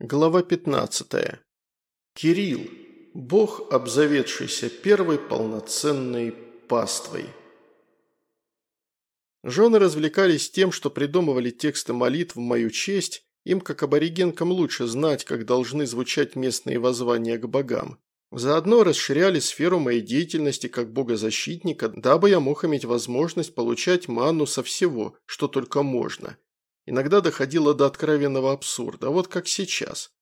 Глава 15. Кирилл. Бог, обзаведшийся первой полноценной паствой. Жены развлекались тем, что придумывали тексты молитв в мою честь, им, как аборигенкам, лучше знать, как должны звучать местные воззвания к богам. Заодно расширяли сферу моей деятельности как богозащитника, дабы я мог иметь возможность получать манну со всего, что только можно – Иногда доходило до откровенного абсурда, вот как сейчас.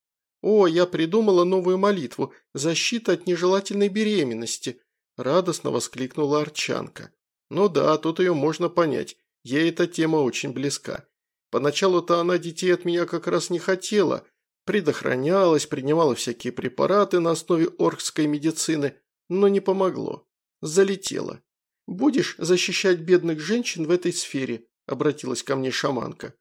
«О, я придумала новую молитву «Защита от нежелательной беременности», – радостно воскликнула Арчанка. «Ну да, тут ее можно понять, ей эта тема очень близка. Поначалу-то она детей от меня как раз не хотела, предохранялась, принимала всякие препараты на основе оркской медицины, но не помогло. Залетела. «Будешь защищать бедных женщин в этой сфере?» – обратилась ко мне шаманка.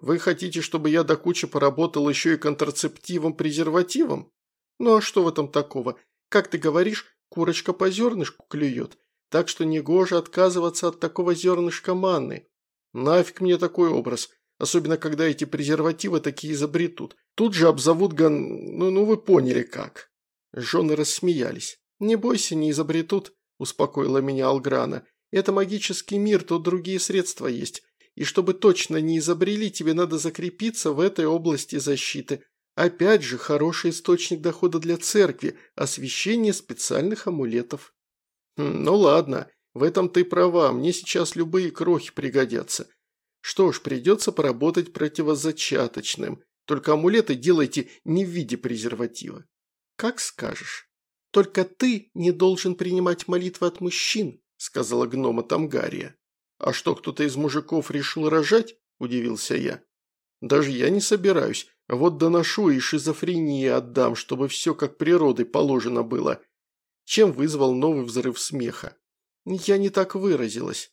Вы хотите, чтобы я до кучи поработал еще и контрацептивом-презервативом? Ну а что в этом такого? Как ты говоришь, курочка по зернышку клюет, так что негоже отказываться от такого зернышка манны. Нафиг мне такой образ, особенно когда эти презервативы такие изобретут. Тут же обзовут ган... Ну, ну вы поняли как. Жены рассмеялись. «Не бойся, не изобретут», – успокоила меня Алграна. «Это магический мир, тут другие средства есть. И чтобы точно не изобрели, тебе надо закрепиться в этой области защиты. Опять же, хороший источник дохода для церкви – освещение специальных амулетов. Хм, ну ладно, в этом ты права, мне сейчас любые крохи пригодятся. Что ж, придется поработать противозачаточным. Только амулеты делайте не в виде презерватива. Как скажешь. Только ты не должен принимать молитвы от мужчин, сказала гнома Тамгария. «А что, кто-то из мужиков решил рожать?» – удивился я. «Даже я не собираюсь. Вот доношу и шизофрении отдам, чтобы все как природой положено было». Чем вызвал новый взрыв смеха. Я не так выразилась.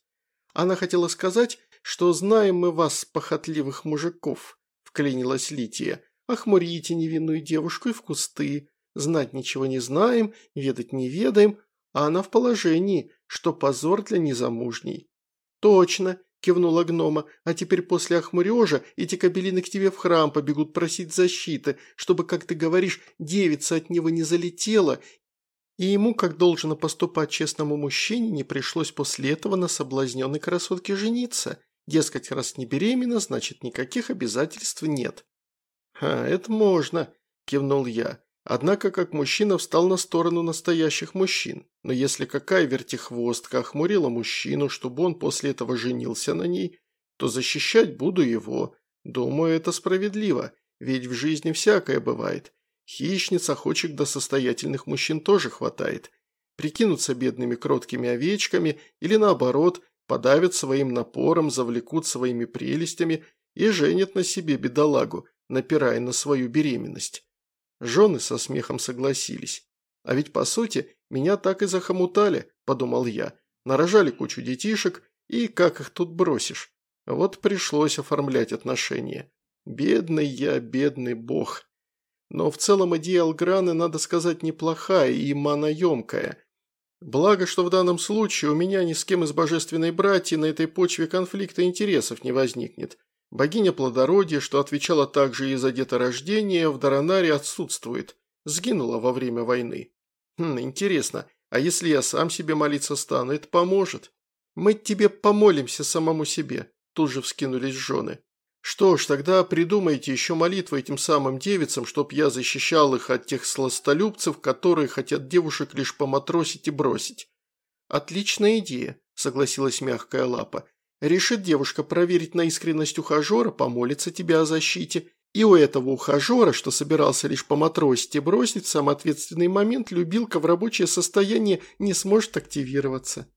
Она хотела сказать, что знаем мы вас, похотливых мужиков, вклинилась Лития. Охмурите невинную девушку и в кусты. Знать ничего не знаем, ведать не ведаем, а она в положении, что позор для незамужней. «Точно», – кивнула гнома, – «а теперь после охмурежа эти кабелины к тебе в храм побегут просить защиты, чтобы, как ты говоришь, девица от него не залетела, и ему, как должно поступать честному мужчине, не пришлось после этого на соблазненной красотке жениться. Дескать, раз не беременна, значит, никаких обязательств нет». «А, это можно», – кивнул я. Однако, как мужчина встал на сторону настоящих мужчин. Но если какая вертихвостка охмурила мужчину, чтобы он после этого женился на ней, то защищать буду его. Думаю, это справедливо, ведь в жизни всякое бывает. Хищниц, охочек до состоятельных мужчин тоже хватает. Прикинутся бедными кроткими овечками или наоборот, подавят своим напором, завлекут своими прелестями и женят на себе бедолагу, напирая на свою беременность. Жены со смехом согласились. А ведь, по сути, меня так и захомутали, подумал я. Нарожали кучу детишек, и как их тут бросишь? Вот пришлось оформлять отношения. Бедный я, бедный бог. Но в целом идея Алграны, надо сказать, неплохая и маноемкая. Благо, что в данном случае у меня ни с кем из божественной братьи на этой почве конфликта интересов не возникнет. Богиня плодородия, что отвечала также и за деторождение, в Даранаре отсутствует. Сгинула во время войны. Хм, интересно, а если я сам себе молиться стану, это поможет? Мы тебе помолимся самому себе, тут же вскинулись жены. Что ж, тогда придумайте еще молитвы этим самым девицам, чтоб я защищал их от тех сластолюбцев, которые хотят девушек лишь поматросить и бросить. Отличная идея, согласилась мягкая лапа. Решит девушка проверить на искренность ухажера, помолится тебе о защите. И у этого ухажера, что собирался лишь поматросить и бросить в самый ответственный момент, любилка в рабочее состояние не сможет активироваться.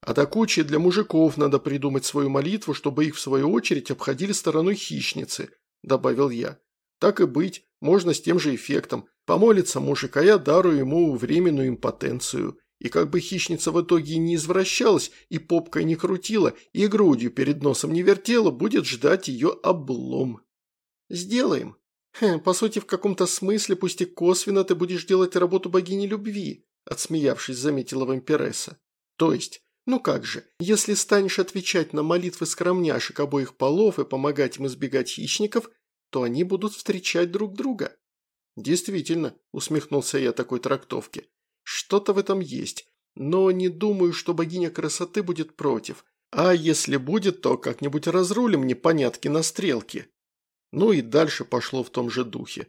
А до кучи для мужиков надо придумать свою молитву, чтобы их в свою очередь обходили стороной хищницы, добавил я. Так и быть, можно с тем же эффектом. Помолится мужик, а я дарую ему временную импотенцию. И как бы хищница в итоге не извращалась, и попкой не крутила, и грудью перед носом не вертела, будет ждать ее облом. Сделаем. По сути, в каком-то смысле, пусть и косвенно, ты будешь делать работу богини любви, отсмеявшись, заметила вампиресса. То есть, ну как же, если станешь отвечать на молитвы скромняшек обоих полов и помогать им избегать хищников, то они будут встречать друг друга. «Действительно», – усмехнулся я такой трактовке. «Что-то в этом есть, но не думаю, что богиня красоты будет против. А если будет, то как-нибудь разрулим непонятки на стрелке». Ну и дальше пошло в том же духе.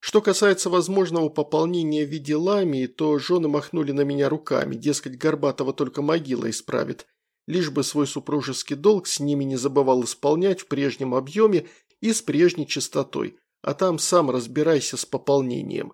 Что касается возможного пополнения в виде ламии, то жены махнули на меня руками, дескать, Горбатова только могила исправит, лишь бы свой супружеский долг с ними не забывал исполнять в прежнем объеме и с прежней частотой, а там сам разбирайся с пополнением.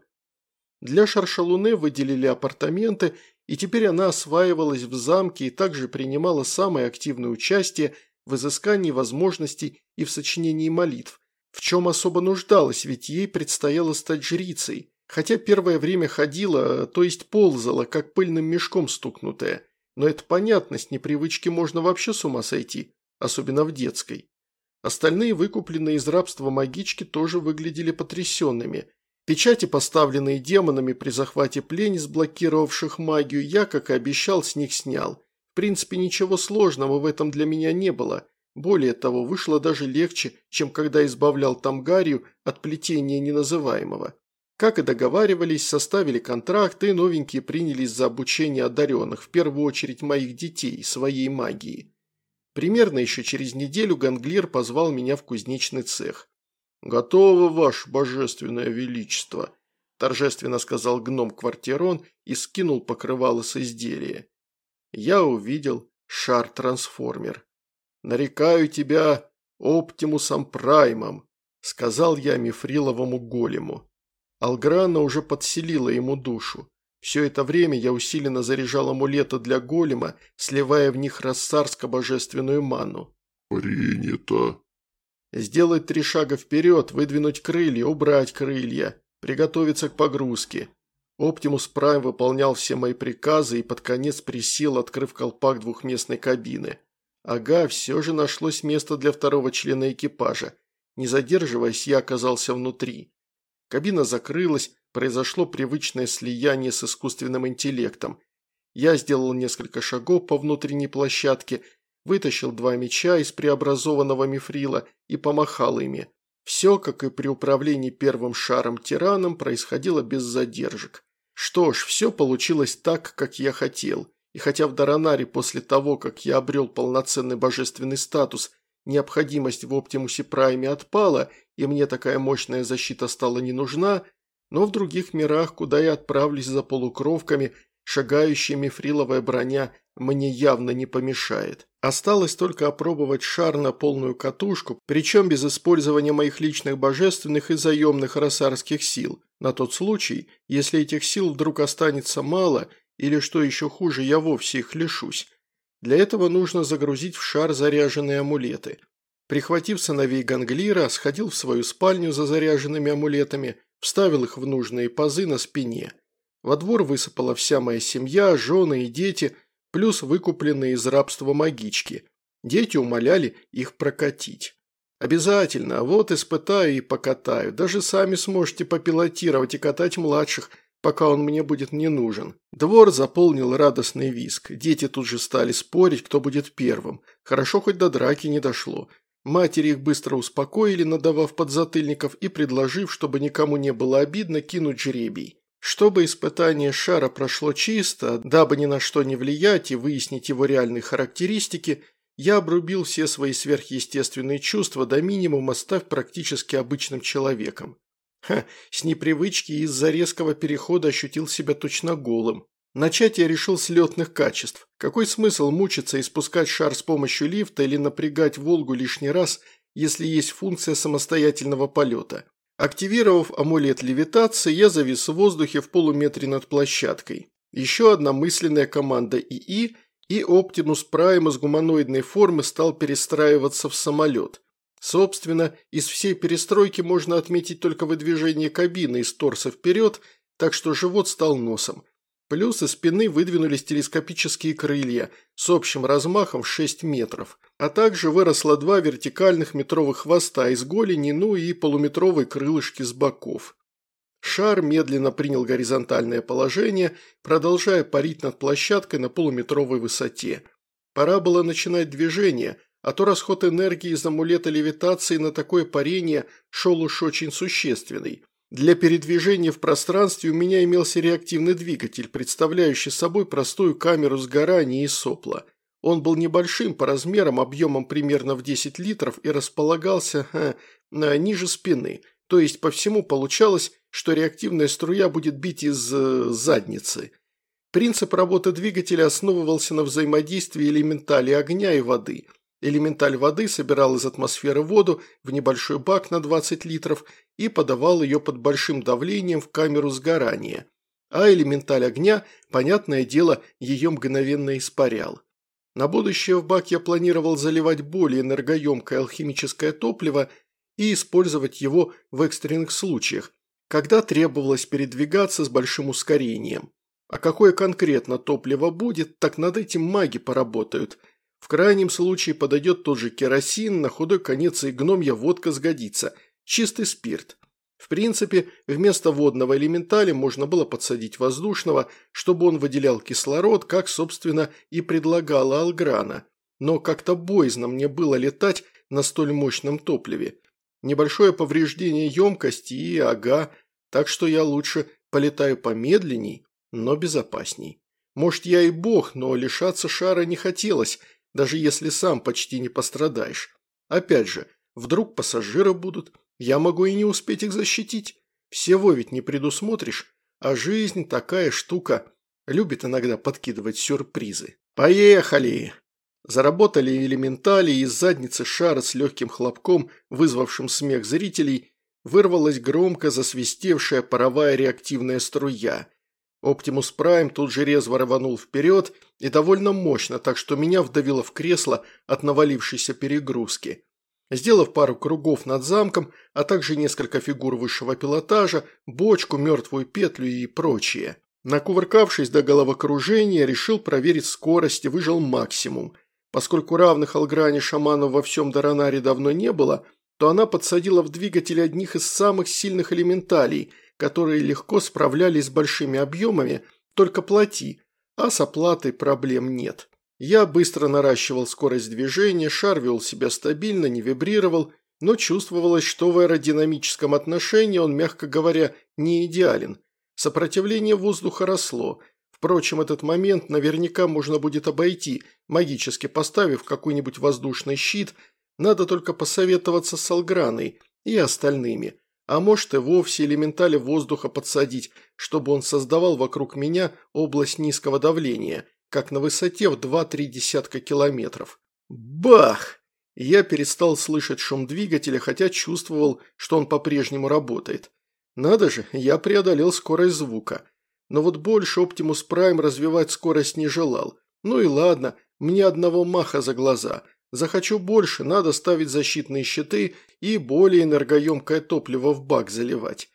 Для Шаршалуне выделили апартаменты, и теперь она осваивалась в замке и также принимала самое активное участие в изыскании возможностей и в сочинении молитв, в чем особо нуждалась, ведь ей предстояло стать жрицей, хотя первое время ходила, то есть ползала, как пыльным мешком стукнутая. Но это понятно, с непривычки можно вообще с ума сойти, особенно в детской. Остальные выкупленные из рабства магички тоже выглядели потрясенными. Печати, поставленные демонами при захвате пленниц, блокировавших магию, я, как и обещал, с них снял. В принципе, ничего сложного в этом для меня не было – более того, вышло даже легче, чем когда избавлял Тамгарию от плетения неназываемого. Как и договаривались, составили контракт и новенькие принялись за обучение одаренных, в первую очередь моих детей, своей магии. Примерно еще через неделю Ганглир позвал меня в кузнечный цех. «Готово, ваше божественное величество», – торжественно сказал гном-квартирон и скинул покрывало с изделия. Я увидел шар-трансформер. «Нарекаю тебя Оптимусом Праймом», – сказал я мифриловому голему. Алграна уже подселила ему душу. Все это время я усиленно заряжал амулеты для голема, сливая в них рассарско-божественную ману. «Принято». Сделать три шага вперед, выдвинуть крылья, убрать крылья, приготовиться к погрузке. Оптимус Прайм выполнял все мои приказы и под конец присел, открыв колпак двухместной кабины. Ага, все же нашлось место для второго члена экипажа. Не задерживаясь, я оказался внутри. Кабина закрылась, произошло привычное слияние с искусственным интеллектом. Я сделал несколько шагов по внутренней площадке, вытащил два меча из преобразованного мифрила и помахал ими. Все, как и при управлении первым шаром-тираном, происходило без задержек. Что ж, все получилось так, как я хотел. И хотя в Даранаре после того, как я обрел полноценный божественный статус, необходимость в Оптимусе Прайме отпала, и мне такая мощная защита стала не нужна, но в других мирах, куда я отправлюсь за полукровками, шагающая мифриловая броня мне явно не помешает. Осталось только опробовать шар на полную катушку, причем без использования моих личных божественных и заемных росарских сил, на тот случай, если этих сил вдруг останется мало – или, что еще хуже, я вовсе их лишусь. Для этого нужно загрузить в шар заряженные амулеты. Прихватив сыновей Ганглира, сходил в свою спальню за заряженными амулетами, вставил их в нужные пазы на спине. Во двор высыпала вся моя семья, жены и дети, плюс выкупленные из рабства магички. Дети умоляли их прокатить. «Обязательно, вот испытаю и покатаю. Даже сами сможете попилотировать и катать младших – пока он мне будет не нужен. Двор заполнил радостный виск. Дети тут же стали спорить, кто будет первым. Хорошо хоть до драки не дошло. Матери их быстро успокоили, надавав подзатыльников и предложив, чтобы никому не было обидно, кинуть жребий. Чтобы испытание шара прошло чисто, дабы ни на что не влиять и выяснить его реальные характеристики, я обрубил все свои сверхъестественные чувства до минимума, став практически обычным человеком. Ха, с непривычки из-за резкого перехода ощутил себя точно голым. Начать я решил с летных качеств. Какой смысл мучиться и спускать шар с помощью лифта или напрягать «Волгу» лишний раз, если есть функция самостоятельного полета? Активировав амулет левитации, я завис в воздухе в полуметре над площадкой. Еще одна мысленная команда ИИ, и Оптимус Прайм из гуманоидной формы стал перестраиваться в самолет – Собственно, из всей перестройки можно отметить только выдвижение кабины из торса вперед, так что живот стал носом. Плюс из спины выдвинулись телескопические крылья с общим размахом в 6 метров, а также выросло два вертикальных метровых хвоста из голени, ну и полуметровые крылышки с боков. Шар медленно принял горизонтальное положение, продолжая парить над площадкой на полуметровой высоте. Пора было начинать движение – а то расход энергии из амулета левитации на такое парение шел уж очень существенный. Для передвижения в пространстве у меня имелся реактивный двигатель, представляющий собой простую камеру сгорания и сопла. Он был небольшим по размерам, объемом примерно в 10 литров и располагался ха, ниже спины, то есть по всему получалось, что реактивная струя будет бить из э, задницы. Принцип работы двигателя основывался на взаимодействии элементали огня и воды – Элементаль воды собирал из атмосферы воду в небольшой бак на 20 литров и подавал ее под большим давлением в камеру сгорания. А элементаль огня, понятное дело, ее мгновенно испарял. На будущее в бак я планировал заливать более энергоемкое алхимическое топливо и использовать его в экстренных случаях, когда требовалось передвигаться с большим ускорением. А какое конкретно топливо будет, так над этим маги поработают – в крайнем случае подойдет тот же керосин, на худой конец и гномья водка сгодится. Чистый спирт. В принципе, вместо водного элементаля можно было подсадить воздушного, чтобы он выделял кислород, как, собственно, и предлагала Алграна. Но как-то боязно мне было летать на столь мощном топливе. Небольшое повреждение емкости и ага, так что я лучше полетаю помедленней, но безопасней. Может, я и бог, но лишаться шара не хотелось – даже если сам почти не пострадаешь. Опять же, вдруг пассажиры будут, я могу и не успеть их защитить. Всего ведь не предусмотришь, а жизнь такая штука, любит иногда подкидывать сюрпризы. Поехали! Заработали элементали, и из задницы шара с легким хлопком, вызвавшим смех зрителей, вырвалась громко засвистевшая паровая реактивная струя. Оптимус Прайм тут же резво рванул вперед и довольно мощно, так что меня вдавило в кресло от навалившейся перегрузки. Сделав пару кругов над замком, а также несколько фигур высшего пилотажа, бочку, мертвую петлю и прочее. Накувыркавшись до головокружения, решил проверить скорость и выжил максимум. Поскольку равных Алгране шаманов во всем Даранаре давно не было, то она подсадила в двигатель одних из самых сильных элементалей – которые легко справлялись с большими объемами, только плати, а с оплатой проблем нет. Я быстро наращивал скорость движения, шар вел себя стабильно, не вибрировал, но чувствовалось, что в аэродинамическом отношении он, мягко говоря, не идеален. Сопротивление воздуха росло. Впрочем, этот момент наверняка можно будет обойти, магически поставив какой-нибудь воздушный щит, надо только посоветоваться с Алграной и остальными – а может и вовсе элементали воздуха подсадить, чтобы он создавал вокруг меня область низкого давления, как на высоте в 2-3 десятка километров. Бах! Я перестал слышать шум двигателя, хотя чувствовал, что он по-прежнему работает. Надо же, я преодолел скорость звука. Но вот больше Optimus Prime развивать скорость не желал. Ну и ладно, мне одного маха за глаза – Захочу больше, надо ставить защитные щиты и более энергоемкое топливо в бак заливать.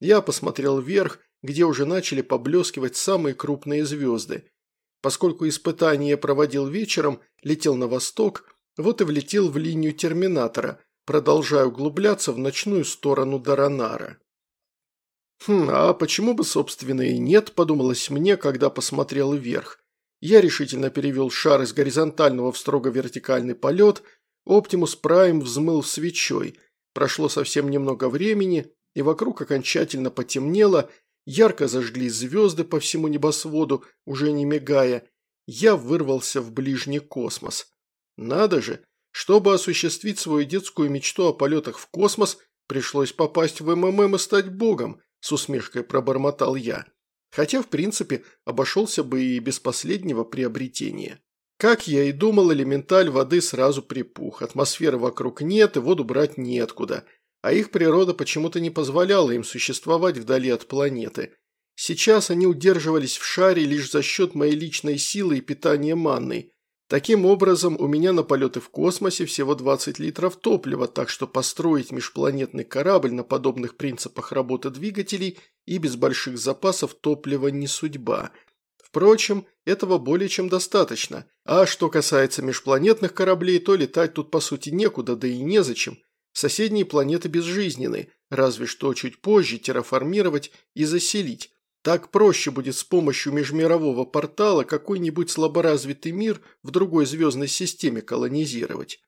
Я посмотрел вверх, где уже начали поблескивать самые крупные звезды. Поскольку испытание проводил вечером, летел на восток, вот и влетел в линию терминатора, продолжая углубляться в ночную сторону Даранара. Хм, а почему бы, собственно, и нет, подумалось мне, когда посмотрел вверх. Я решительно перевел шар из горизонтального в строго вертикальный полет, Оптимус Прайм взмыл свечой. Прошло совсем немного времени, и вокруг окончательно потемнело, ярко зажглись звезды по всему небосводу, уже не мигая. Я вырвался в ближний космос. Надо же, чтобы осуществить свою детскую мечту о полетах в космос, пришлось попасть в МММ и стать богом, с усмешкой пробормотал я. Хотя, в принципе, обошелся бы и без последнего приобретения. Как я и думал, элементаль воды сразу припух, атмосферы вокруг нет и воду брать неоткуда, а их природа почему-то не позволяла им существовать вдали от планеты. Сейчас они удерживались в шаре лишь за счет моей личной силы и питания манной, Таким образом, у меня на полеты в космосе всего 20 литров топлива, так что построить межпланетный корабль на подобных принципах работы двигателей и без больших запасов топлива не судьба. Впрочем, этого более чем достаточно. А что касается межпланетных кораблей, то летать тут по сути некуда, да и незачем. Соседние планеты безжизненны, разве что чуть позже терраформировать и заселить. Так проще будет с помощью межмирового портала какой-нибудь слаборазвитый мир в другой звездной системе колонизировать.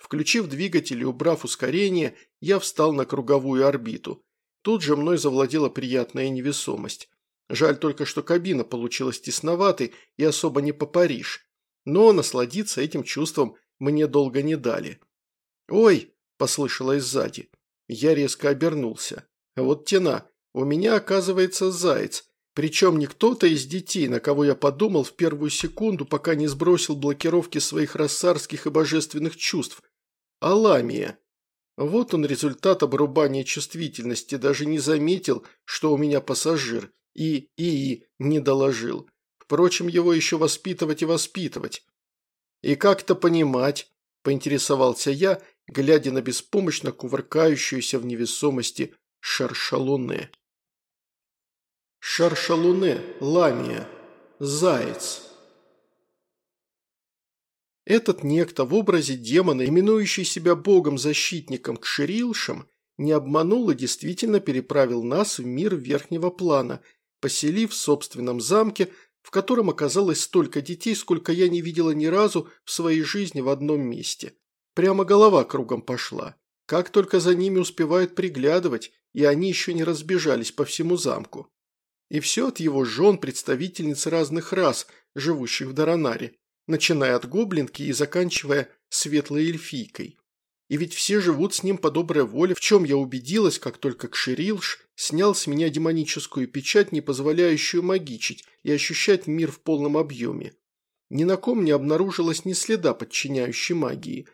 Включив двигатель и убрав ускорение, я встал на круговую орбиту. Тут же мной завладела приятная невесомость. Жаль только, что кабина получилась тесноватой и особо не по Париж. Но насладиться этим чувством мне долго не дали. «Ой!» – послышалось сзади. Я резко обернулся. Вот тена. У меня, оказывается, заяц. Причем не кто-то из детей, на кого я подумал в первую секунду, пока не сбросил блокировки своих рассарских и божественных чувств, а ламия. Вот он результат обрубания чувствительности, даже не заметил, что у меня пассажир, и и не доложил. Впрочем, его еще воспитывать и воспитывать. И как-то понимать, поинтересовался я, глядя на беспомощно кувыркающуюся в невесомости шаршалуне. Шаршалуне, ламия, заяц. Этот некто в образе демона, именующий себя богом-защитником к Ширилшам, не обманул и действительно переправил нас в мир верхнего плана, поселив в собственном замке, в котором оказалось столько детей, сколько я не видела ни разу в своей жизни в одном месте. Прямо голова кругом пошла. Как только за ними успевают приглядывать, и они еще не разбежались по всему замку. И все от его жен представительниц разных рас, живущих в Даранаре, начиная от гоблинки и заканчивая светлой эльфийкой. И ведь все живут с ним по доброй воле, в чем я убедилась, как только Кширилш снял с меня демоническую печать, не позволяющую магичить и ощущать мир в полном объеме. Ни на ком не обнаружилось ни следа подчиняющей магии.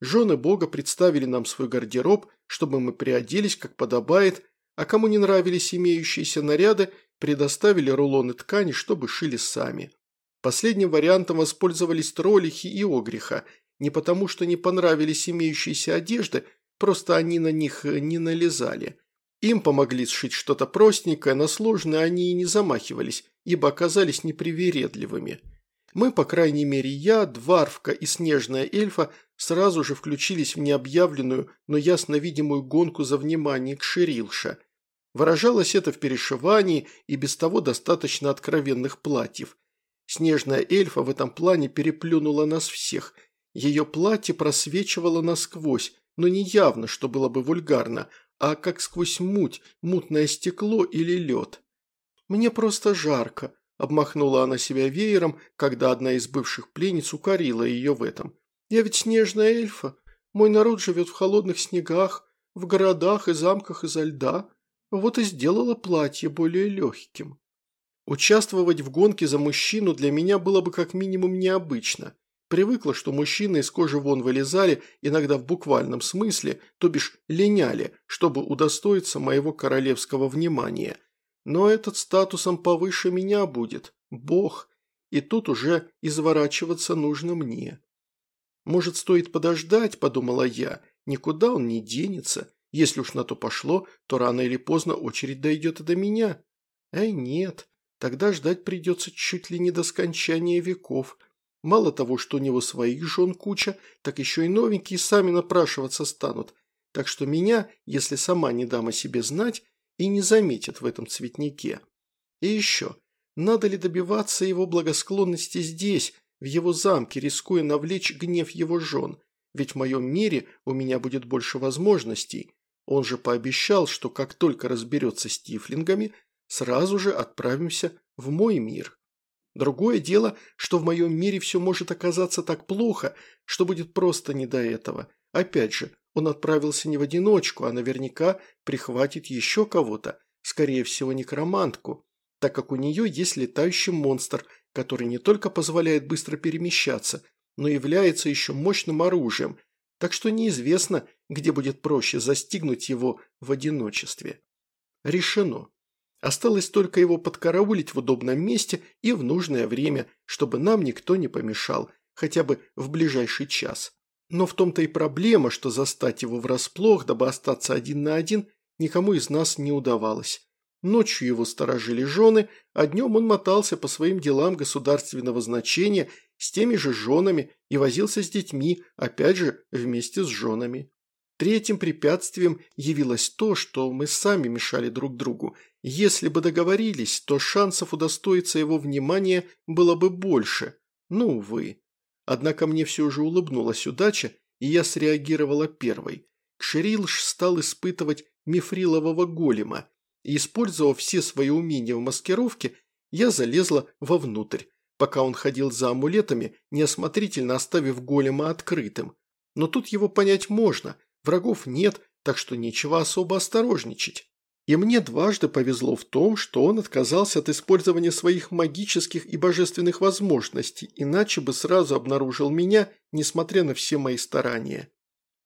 Жены бога представили нам свой гардероб, чтобы мы приоделись, как подобает, а кому не нравились имеющиеся наряды, предоставили рулоны ткани, чтобы шили сами. Последним вариантом воспользовались троллихи и огриха, не потому что не понравились имеющиеся одежды, просто они на них э, не налезали. Им помогли сшить что-то простенькое, но сложное они и не замахивались, ибо оказались непривередливыми. Мы, по крайней мере я, Дварфка и Снежная эльфа, сразу же включились в необъявленную, но ясно видимую гонку за внимание к Ширилша – Выражалось это в перешивании и без того достаточно откровенных платьев. Снежная эльфа в этом плане переплюнула нас всех. Ее платье просвечивало насквозь, но не явно, что было бы вульгарно, а как сквозь муть, мутное стекло или лед. «Мне просто жарко», – обмахнула она себя веером, когда одна из бывших пленниц укорила ее в этом. «Я ведь снежная эльфа. Мой народ живет в холодных снегах, в городах и замках изо льда. Вот и сделала платье более легким. Участвовать в гонке за мужчину для меня было бы как минимум необычно. Привыкла, что мужчины из кожи вон вылезали, иногда в буквальном смысле, то бишь линяли, чтобы удостоиться моего королевского внимания. Но этот статусом повыше меня будет. Бог. И тут уже изворачиваться нужно мне. «Может, стоит подождать?» – подумала я. «Никуда он не денется. Если уж на то пошло, то рано или поздно очередь дойдет и до меня. Эй, нет, тогда ждать придется чуть ли не до скончания веков. Мало того, что у него своих жен куча, так еще и новенькие сами напрашиваться станут. Так что меня, если сама не дам о себе знать, и не заметят в этом цветнике. И еще, надо ли добиваться его благосклонности здесь, в его замке, рискуя навлечь гнев его жен? Ведь в моем мире у меня будет больше возможностей, он же пообещал, что как только разберется с тифлингами, сразу же отправимся в мой мир. Другое дело, что в моем мире все может оказаться так плохо, что будет просто не до этого. Опять же, он отправился не в одиночку, а наверняка прихватит еще кого-то, скорее всего некромантку, так как у нее есть летающий монстр, который не только позволяет быстро перемещаться, но является еще мощным оружием, так что неизвестно, где будет проще застигнуть его в одиночестве. Решено. Осталось только его подкараулить в удобном месте и в нужное время, чтобы нам никто не помешал, хотя бы в ближайший час. Но в том-то и проблема, что застать его врасплох, дабы остаться один на один, никому из нас не удавалось. Ночью его сторожили жены, а днем он мотался по своим делам государственного значения с теми же женами и возился с детьми, опять же, вместе с женами. Третьим препятствием явилось то, что мы сами мешали друг другу. Если бы договорились, то шансов удостоиться его внимания было бы больше. Ну, увы. Однако мне все же улыбнулась удача, и я среагировала первой. Кширилш стал испытывать мифрилового голема, и, использовав все свои умения в маскировке, я залезла вовнутрь, пока он ходил за амулетами, неосмотрительно оставив голема открытым. Но тут его понять можно, врагов нет, так что нечего особо осторожничать. И мне дважды повезло в том, что он отказался от использования своих магических и божественных возможностей, иначе бы сразу обнаружил меня, несмотря на все мои старания.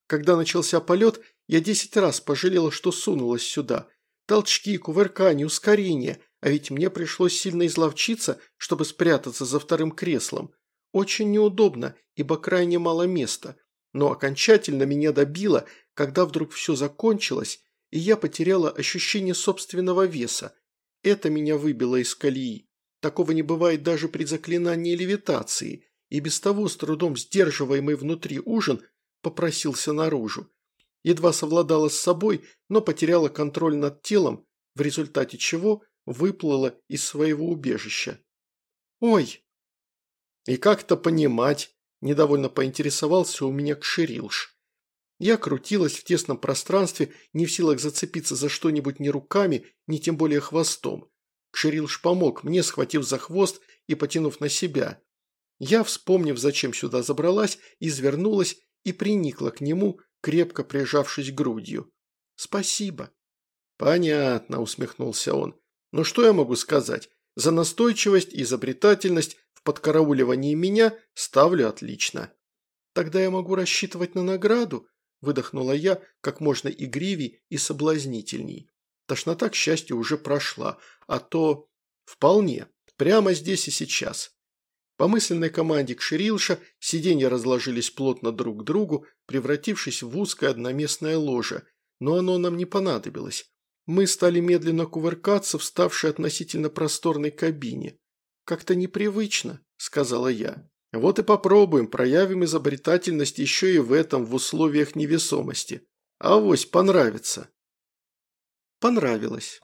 Когда начался полет, я десять раз пожалела, что сунулась сюда. Толчки, кувыркания, ускорение, а ведь мне пришлось сильно изловчиться, чтобы спрятаться за вторым креслом. Очень неудобно, ибо крайне мало места. Но окончательно меня добило, когда вдруг все закончилось, и я потеряла ощущение собственного веса. Это меня выбило из колеи. Такого не бывает даже при заклинании левитации, и без того с трудом сдерживаемый внутри ужин попросился наружу. Едва совладала с собой, но потеряла контроль над телом, в результате чего выплыла из своего убежища. «Ой!» «И как это понимать?» – недовольно поинтересовался у меня Кширилш. Я крутилась в тесном пространстве, не в силах зацепиться за что-нибудь ни руками, ни тем более хвостом. Кширилш помог мне, схватив за хвост и потянув на себя. Я, вспомнив, зачем сюда забралась, извернулась и приникла к нему, крепко прижавшись грудью. «Спасибо». «Понятно», – усмехнулся он. «Ну что я могу сказать? За настойчивость и изобретательность в подкарауливании меня ставлю отлично». «Тогда я могу рассчитывать на награду?» выдохнула я как можно игривей и соблазнительней. Тошнота, к счастью, уже прошла, а то... Вполне. Прямо здесь и сейчас. По мысленной команде Кширилша сиденья разложились плотно друг к другу, превратившись в узкое одноместное ложе, но оно нам не понадобилось. Мы стали медленно кувыркаться в ставшей относительно просторной кабине. «Как-то непривычно», – сказала я. Вот и попробуем, проявим изобретательность еще и в этом, в условиях невесомости. Авось понравится. Понравилось.